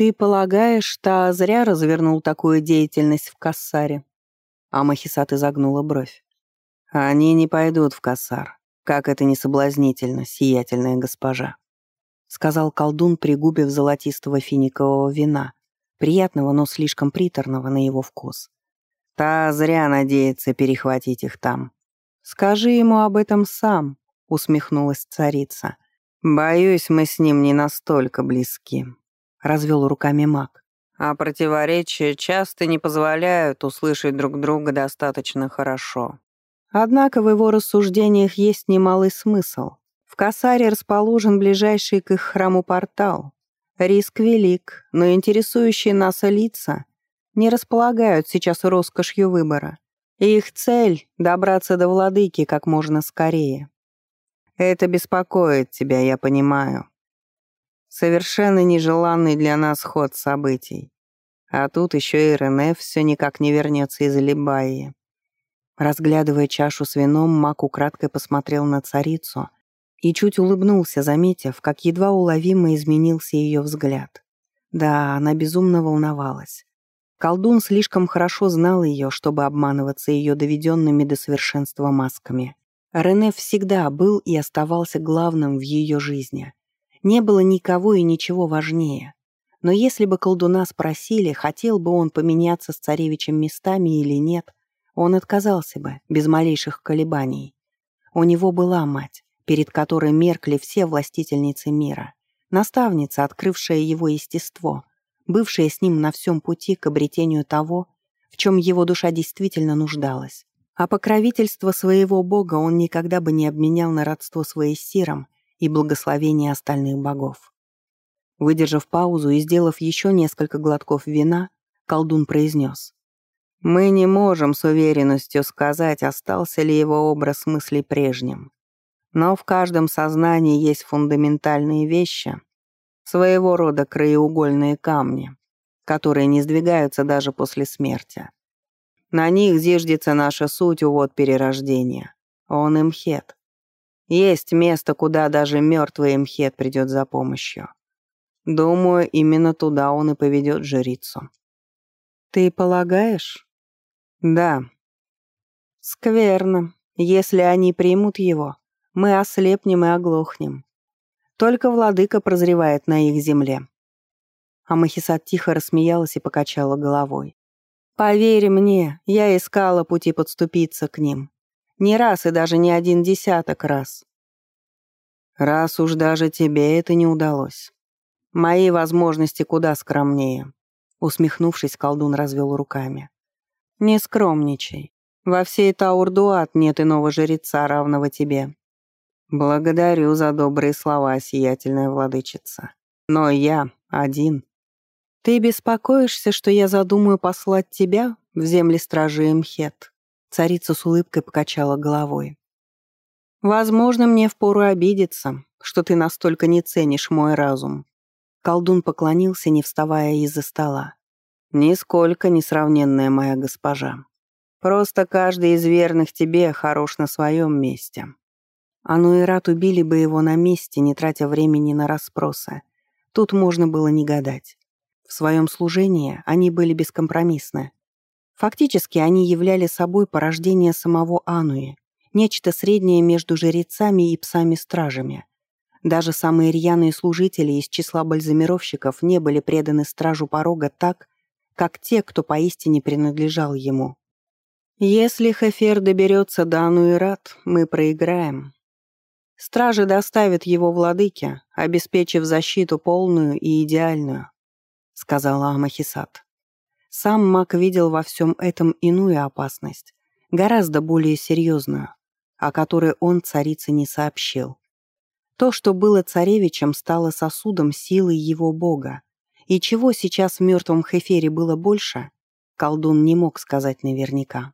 «Ты полагаешь, та зря развернул такую деятельность в Кассаре?» Амахисат изогнула бровь. «Они не пойдут в Кассар, как это не соблазнительно, сиятельная госпожа», сказал колдун, пригубив золотистого финикового вина, приятного, но слишком приторного на его вкус. «Та зря надеется перехватить их там. Скажи ему об этом сам», усмехнулась царица. «Боюсь, мы с ним не настолько близки», — развел руками маг. «А противоречия часто не позволяют услышать друг друга достаточно хорошо. Однако в его рассуждениях есть немалый смысл. В Касаре расположен ближайший к их храму портал. Риск велик, но интересующие нас лица не располагают сейчас роскошью выбора. их цель — добраться до владыки как можно скорее. Это беспокоит тебя, я понимаю. Совершенно нежеланный для нас ход событий. А тут еще и Рене все никак не вернется из Либаи. Разглядывая чашу с вином, Мак украдкой посмотрел на царицу и чуть улыбнулся, заметив, как едва уловимо изменился ее взгляд. Да, она безумно волновалась. Колдун слишком хорошо знал ее, чтобы обманываться ее доведенными до совершенства масками. Рене всегда был и оставался главным в ее жизни. Не было никого и ничего важнее. Но если бы колдуна спросили, хотел бы он поменяться с царевичем местами или нет, он отказался бы, без малейших колебаний. У него была мать, перед которой меркли все властительницы мира, наставница, открывшая его естество, бывшая с ним на всем пути к обретению того, в чем его душа действительно нуждалась. А покровительство своего бога он никогда бы не обменял на родство с Ваесиром и благословение остальных богов. Выдержав паузу и сделав еще несколько глотков вина, колдун произнес. «Мы не можем с уверенностью сказать, остался ли его образ мыслей прежним. Но в каждом сознании есть фундаментальные вещи, своего рода краеугольные камни, которые не сдвигаются даже после смерти. На них зиждется наша суть увод перерождения. Он имхет. Есть место, куда даже мертвый имхет придет за помощью. Думаю, именно туда он и поведет жрицу. Ты полагаешь? Да. Скверно. Если они примут его, мы ослепнем и оглохнем. Только владыка прозревает на их земле. А Махисат тихо рассмеялась и покачала головой. Поверь мне, я искала пути подступиться к ним. Не раз и даже не один десяток раз. Раз уж даже тебе это не удалось. Мои возможности куда скромнее. Усмехнувшись, колдун развел руками. Не скромничай. Во всей Таурдуат нет иного жреца, равного тебе. Благодарю за добрые слова, сиятельная владычица. Но я один. «Ты беспокоишься, что я задумаю послать тебя в земли стражи Эмхет?» Царица с улыбкой покачала головой. «Возможно, мне впору обидеться, что ты настолько не ценишь мой разум». Колдун поклонился, не вставая из-за стола. «Нисколько несравненная моя госпожа. Просто каждый из верных тебе хорош на своем месте». Ануэрат убили бы его на месте, не тратя времени на расспросы. Тут можно было не гадать. В своем служении они были бескомпромиссны. Фактически они являли собой порождение самого Ануи, нечто среднее между жрецами и псами-стражами. Даже самые рьяные служители из числа бальзамировщиков не были преданы стражу порога так, как те, кто поистине принадлежал ему. «Если Хефер доберется до Ануират, мы проиграем. Стражи доставят его владыке, обеспечив защиту полную и идеальную сказала Амахисат. Сам маг видел во всем этом иную опасность, гораздо более серьезную, о которой он царице не сообщил. То, что было царевичем, стало сосудом силы его бога, и чего сейчас в мертвом Хефере было больше, колдун не мог сказать наверняка.